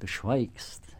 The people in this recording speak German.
du schweigst